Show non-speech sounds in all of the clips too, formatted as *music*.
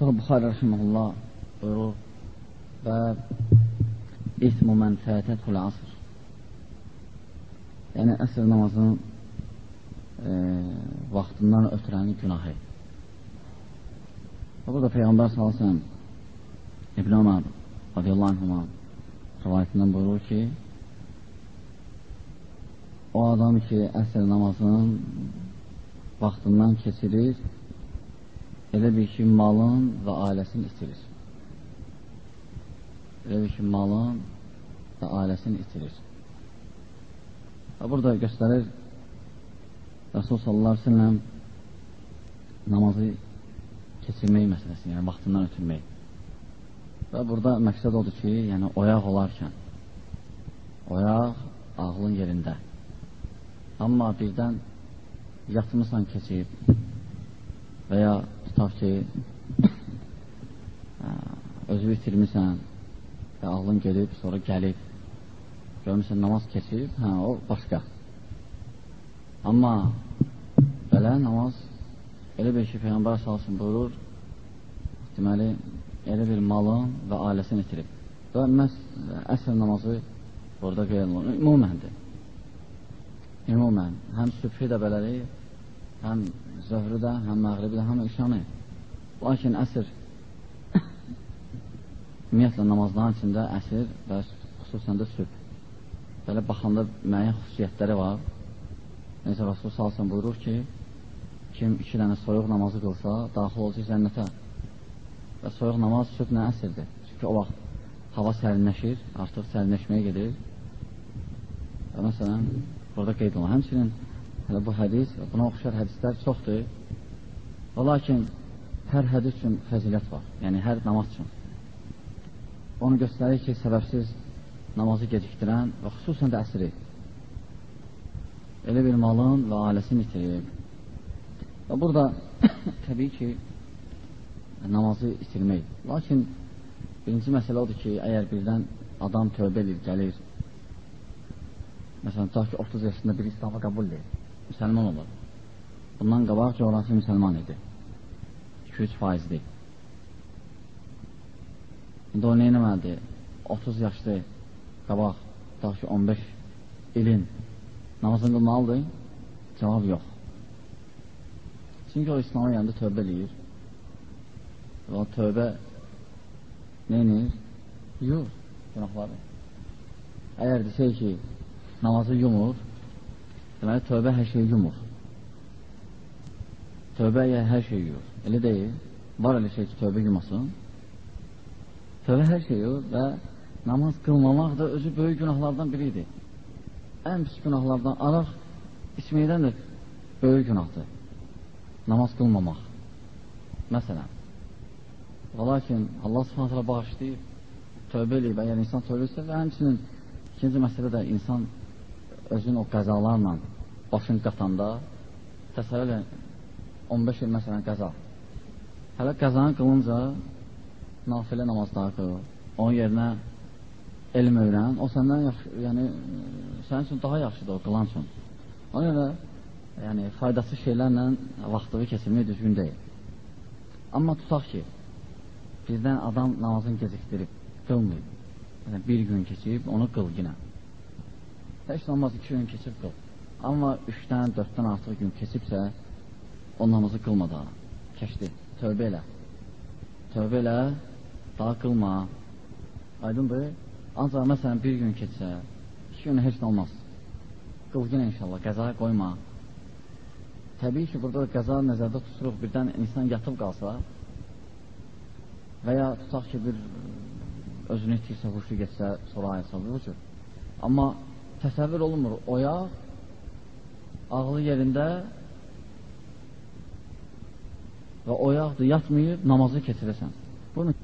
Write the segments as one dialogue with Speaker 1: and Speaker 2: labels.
Speaker 1: Sonra Buxarə rəhməhullah buyurur və ismu mən fətəthul asr yəni əsr namazının e, vaxtından ötürənin günahı. Və burada Peyğəmbər salsın İbn Ömər radiyallahu anhuma rivayətindən buyurur ki, o adam ki, əsr namazının vaxtından keçirir, elə bir ki, malın və ailəsini itirir. Elə bir ki, malın və ailəsini itirir. Və burada göstərir Rasul sallallahu aleyhi ve sellem namazı keçirmək məsələsini, yəni vaxtından ötürmək. Və burada məqsəd odur ki, yəni oyaq olarkən, oyaq ağlın yerində. Amma birdən yatmısan keçib və ya tutaq ki, özü itirmisən və ağlın gedib, sonra gəlib görmüsən namaz keçib, hə, o başqa. Amma belə namaz elə bir ki, Peyğəmbər salsın buyurur, deməli, elə bir malın və ailəsini itirib. Və məhz əsr namazı burada qeyd olunur. Ümuməndir. Ümumən, həm sübhü də belədir, həm zöhrü də, həm məğribi də, həm işanı. Lakin əsr ümumiyyətlə namazların içində əsr və xüsusən də sübh belə baxanda müəyyən xüsusiyyətləri var. Necə Rasul salsın buyurur ki, kim iki dənə soyuq namazı qılsa, daxil olacaq cənnətə. Və soyuq namaz sübh əsrdir. Çünki o vaxt hava sərinləşir, artıq sərinləşməyə gedir. Və məsələn, burada qeyd olunur. Həmçinin hələ bu hədis, buna oxşar hədislər çoxdur. Və lakin hər hədis üçün fəzilət var. Yəni, hər namaz üçün. Onu göstərir ki, səbəbsiz namazı gecikdirən və xüsusən də əsri elə bir malın və ailəsini itirir. Və burada *coughs* təbii ki, namazı itirmək. Lakin birinci məsələ odur ki, əgər birdən adam tövbə edir, gəlir, məsələn, tutaq ki, 30 yaşında bir İslam'a qəbul edir, müsəlman olur. Bundan qabaq coğrafi müsəlman idi. 2-3 faizdir. İndi o neynəməlidir? 30 yaşlı qabaq, tutaq ki, 15 ilin namazını qılmalıdır? Cavab yox. Çünki o İslam'a yanında tövbə eləyir. Və o tövbə neynir? Yur günahları. Əgər desək ki, namazı yumur, deməli tövbə hər şeyi yumur. Tövbə əgər hər şeyi yur. Elə deyil. Var elə şey ki, tövbə yumasın. Tövbə hər şeyi yur və namaz qılmamaq da özü böyük günahlardan biridir. Ən pis günahlardan araq içməkdən də böyük günahdır. Namaz qılmamaq. Məsələn. Və lakin Allah subhanətlə bağışlayıb, tövbə eləyib, əgər insan tövbə etsə və həmçinin ikinci məsələ də insan özün o qəzalarla başın qatanda təsəvvür 15 il məsələn qəza. Hələ qəzanı qılınca nafilə namazları qıl. Onun yerinə elm öyrən, o səndən yaxşı, yəni sənin üçün daha yaxşıdır o qılan üçün. Ona görə yəni faydasız şeylərlə vaxtını keçirmək düzgün deyil. Amma tutaq ki, bizdən adam namazını gecikdirib, qılmayıb. Yəni bir gün keçib, onu qıl yenə. Heç olmaz iki gün keçib qıl. Amma üçdən, dörddən artıq gün keçibsə, o namazı qılma daha. Keçdi, tövbə elə. Tövbə elə, daha qılma. Aydındır? Ancaq məsələn bir gün keçsə, iki gün heç nə olmaz. Qılgın inşallah, qəzaya qoyma. Təbii ki, burada qəza nəzərdə tuturuq, birdən insan yatıb qalsa və ya tutaq ki, bir özünü itirsə, huşu geçsə, sonra ayırsa, bu cür. Amma təsəvvür olunmur, oyaq, ağlı yerində və oyaqdır, yatmayıb, namazı keçirəsən. Bunu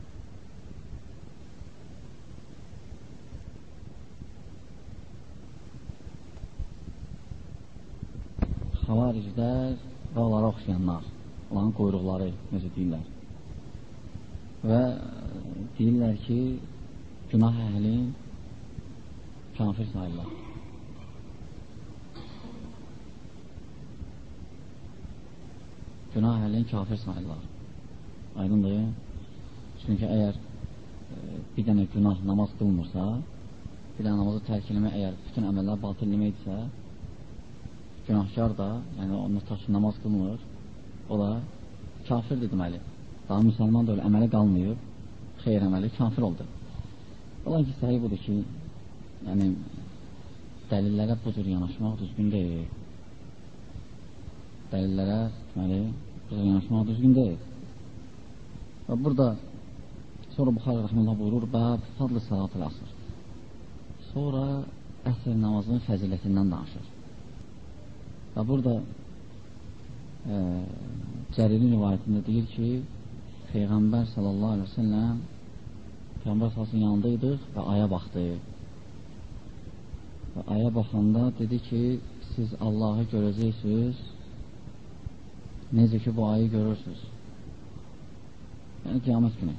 Speaker 1: xavariclər və onlara oxşayanlar, onların quyruqları, necə deyirlər. Və deyirlər ki, günah əhli kafir sayırlar. Günah əhlini kafir sayırlar. Aydındır. Çünki əgər e, bir dənə günah namaz qılmırsa, bir dənə namazı tərk eləmək əgər bütün əməllər batıl eləməkdirsə, günahkar da, yəni onunla taşı namaz qılmır, o da kafirdir deməli. Daha müsəlman da öyle əməli qalmayıb, xeyr əməli kafir oldu. Olan ki, səhi budur ki, yəni dəlillərə bu cür yanaşmaq düzgün deyil. Dəlillərə, deməli, yanaşmaq düzgün deyil. Və burada sonra Buxarə rəhməllah buyurur, bəb fadlı salatıl asır. Sonra əsr namazının fəzilətindən danışır. Və burada e, Cəririn rivayətində deyir ki, Peyğəmbər sallallahu aleyhi ve sellem Peyğəmbər sallallahu yanında idik və aya baxdı. Və aya baxanda dedi ki, siz Allahı görəcəksiniz, necə ki bu ayı görürsünüz. Yəni qiyamət günü.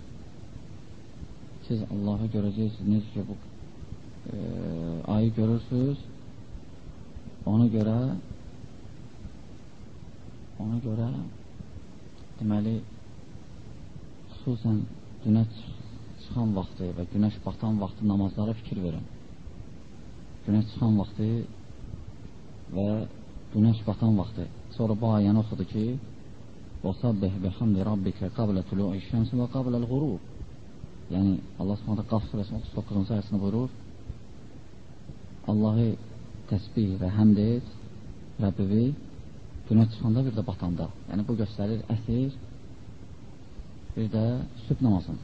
Speaker 1: Siz Allahı görəcəksiniz, necə ki bu e, ayı görürsünüz, ona görə Ona görə deməli xüsusən günəş çıxan vaxtı və günəş batan vaxtı namazlara fikir verin. Günəş çıxan vaxtı və günəş batan vaxtı. Sonra bu ayəni oxudu ki, وَصَبِّحْ بِحَمْدِ رَبِّكَ قَبْلَ طُلُوعِ الشَّمْسِ وَقَبْلَ الْغُرُوبِ Yəni Allah Subhanahu Qaf surəsinin 39-cu ayəsində buyurur: Allahı təsbih və həmd et, Rəbbivi günəş çıxanda, bir də batanda. Yəni, bu göstərir əsir, bir də süb namazın.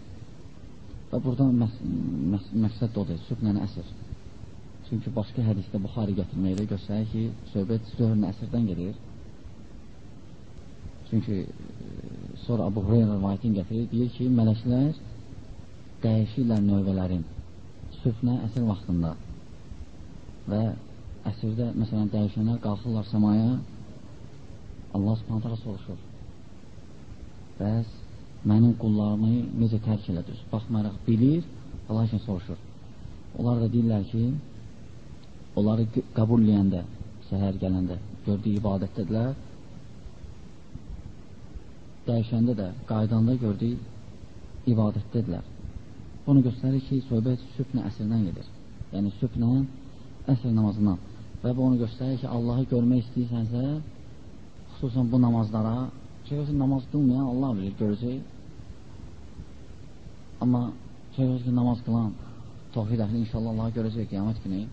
Speaker 1: Və burada məs məs məqsəd də odur, süblə əsir. Çünki başqa hədisdə Buxari gətirməklə göstərir ki, söhbət zöhrün əsrdən gedir. Çünki e, sonra Abu Hureyra rivayətini gətirir, deyir ki, mələklər dəyişirlər növbələrin sübhnə əsr vaxtında və əsrdə, məsələn, dəyişənlər qalxırlar səmaya Allah subhanətələ soruşur. Bəs mənim qullarımı necə tərk elədiniz? Baxmayaraq bilir, lakin soruşur. Onlar da deyirlər ki, onları qəbulləyəndə, səhər gələndə, gördüyü ibadətdədirlər, dəyişəndə də, qaydanda gördüyü ibadətdədirlər. Bunu göstərir ki, söhbət sübhnə əsrdən gedir. Yəni, sübhnə əsr namazından. Və bu onu göstərir ki, Allahı görmək istəyirsənsə, xüsusən bu namazlara şəxsi namaz qılmayan Allah bilir, görəcək. Amma şəxsi namaz qılan tohid əhli inşallah Allahı görəcək qiyamət günü.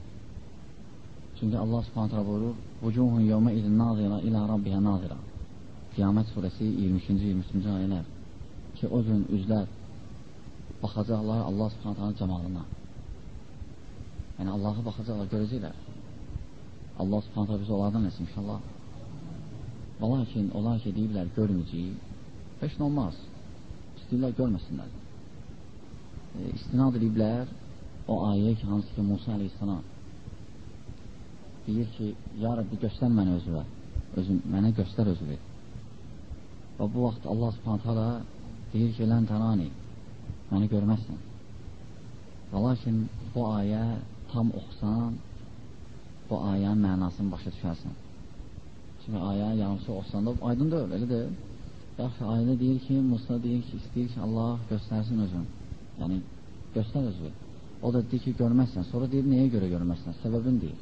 Speaker 1: Çünki Allah subhanətlə buyurur, Vucuhun yevmə idin nazira ilə Rabbiyyə nazira. Qiyamət surəsi 22-ci, 23-cü ayələr ki, o gün üzlər baxacaqlar Allah subhanətlərin cəmalına. Yəni, Allahı baxacaqlar, görəcəklər. Allah subhanətlə bizi onlardan etsin inşallah. Və lakin onlar ki, deyirlər, görməyəcəyik, heç nə olmaz. İstəyirlər, görməsinlər. E, istinad ediblər o ayə ki, hansı ki, Musa aleyhissalam deyir ki, ya Rabbi, göstər mənə özüvə, özüm, mənə göstər özüvü. Və bu vaxt Allah subhanətə hala deyir ki, lən tərani, məni görməzsən. Və lakin bu ayə tam oxusan, bu ayənin mənasını başa düşərsən kimi ayə yarımçı olsanda aydın deyil, elə deyil. Yaxşı, ayədə deyir ki, Musa deyir ki, istəyir ki, Allah göstərsin özün. Yəni, göstər özü. O da deyir ki, görməzsən. Sonra deyir, nəyə görə görməzsən? Səbəbin deyir.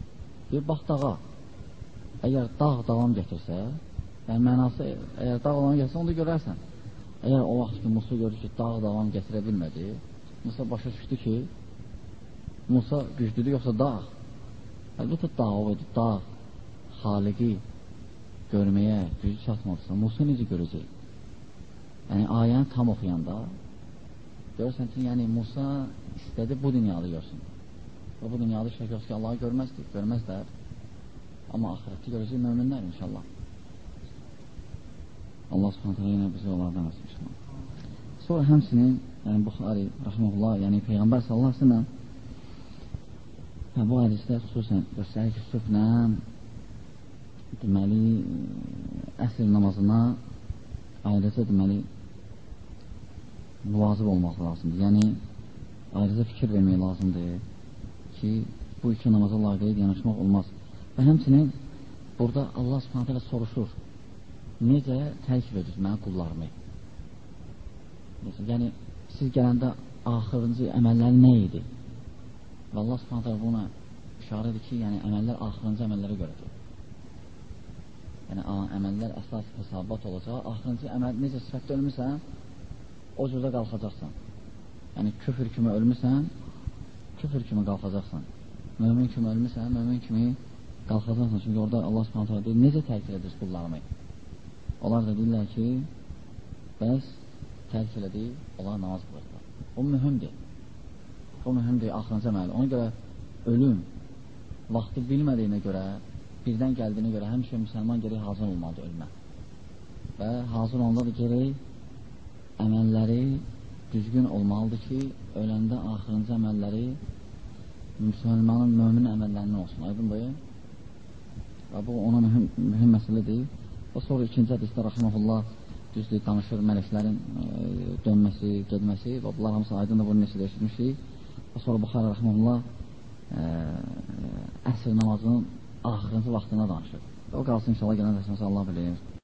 Speaker 1: Deyir, bax dağa. Əgər dağ davam getirsə, yəni mənası, əgər dağ davam getirsə, onu da görərsən. Əgər o vaxt ki, Musa görür ki, dağ davam getirə bilmədi, Musa başa düşdü ki, Musa güclüdür, yoxsa dağ. Əlbəttə dağ o idi, dağ, xaliqi, görməyə gücü çatmadısa, Musa necə görəcək? Yəni, ayəni tam oxuyanda görürsən ki, yəni Musa istədi bu dünyada görsün. Və bu dünyada şək yoxsa ki, Allahı görməzdik, görməzlər. Amma ahirətdə görəcək möminlər inşallah. Allah subhanətə yenə bizi onlardan inşallah. Sonra həmsinin, yəni Buxari, rəhməlullah, yəni Peyğəmbər sallallahu aleyhi ve sellem hə, bu hədisdə xüsusən göstərir ki, süflə deməli, əsr namazına ayrıca deməli, müvazib olmaq lazımdır. Yəni, ayrıca fikir vermək lazımdır ki, bu iki namaza laqiyyət yanaşmaq olmaz. Və həmçinin burada Allah subhanətə soruşur, necə tərk verir mənə qullarımı? Yəni, siz gələndə axırıncı əməlləri nə idi? Və Allah subhanətə buna işarə edir ki, yəni əməllər axırıncı əməllərə görədir. Yəni, əməllər əsas hesabat olacaq. Axırıncı əməl necə sifətdə ölmüsən, o cürdə qalxacaqsan. Yəni, küfür kimi ölmüsən, küfür kimi qalxacaqsan. Mömin kimi ölmüsən, mömin kimi qalxacaqsan. Çünki orada Allah subhanətə deyir, necə təkir edir qullarımı? Onlar da deyirlər ki, bəs tərk elədi, onlar namaz qılırlar. O mühümdir. O mühümdir, axırıncı əməli. Ona görə ölüm vaxtı bilmədiyinə görə, birdən gəldiyinə görə həmişə müsəlman gerək hazır olmalıdır ölmə. Və hazır olanda da gerək əməlləri düzgün olmalıdır ki, öləndə axırıncı əməlləri müsəlmanın mömin əməllərindən olsun. Aydındır? Və bu ona mühüm, mühüm məsələdir. Və sonra ikinci hədisdə Rəxməhullah düzdür, danışır mələklərin e, dönməsi, gedməsi və bunlar hamısı aydın da bunu neçə eşitmişik. Və sonra Buxarə Rəxməhullah e, əsr namazının axırıncı vaxtına danışır. O qalsın inşallah gələn dərsimiz Allah bilir.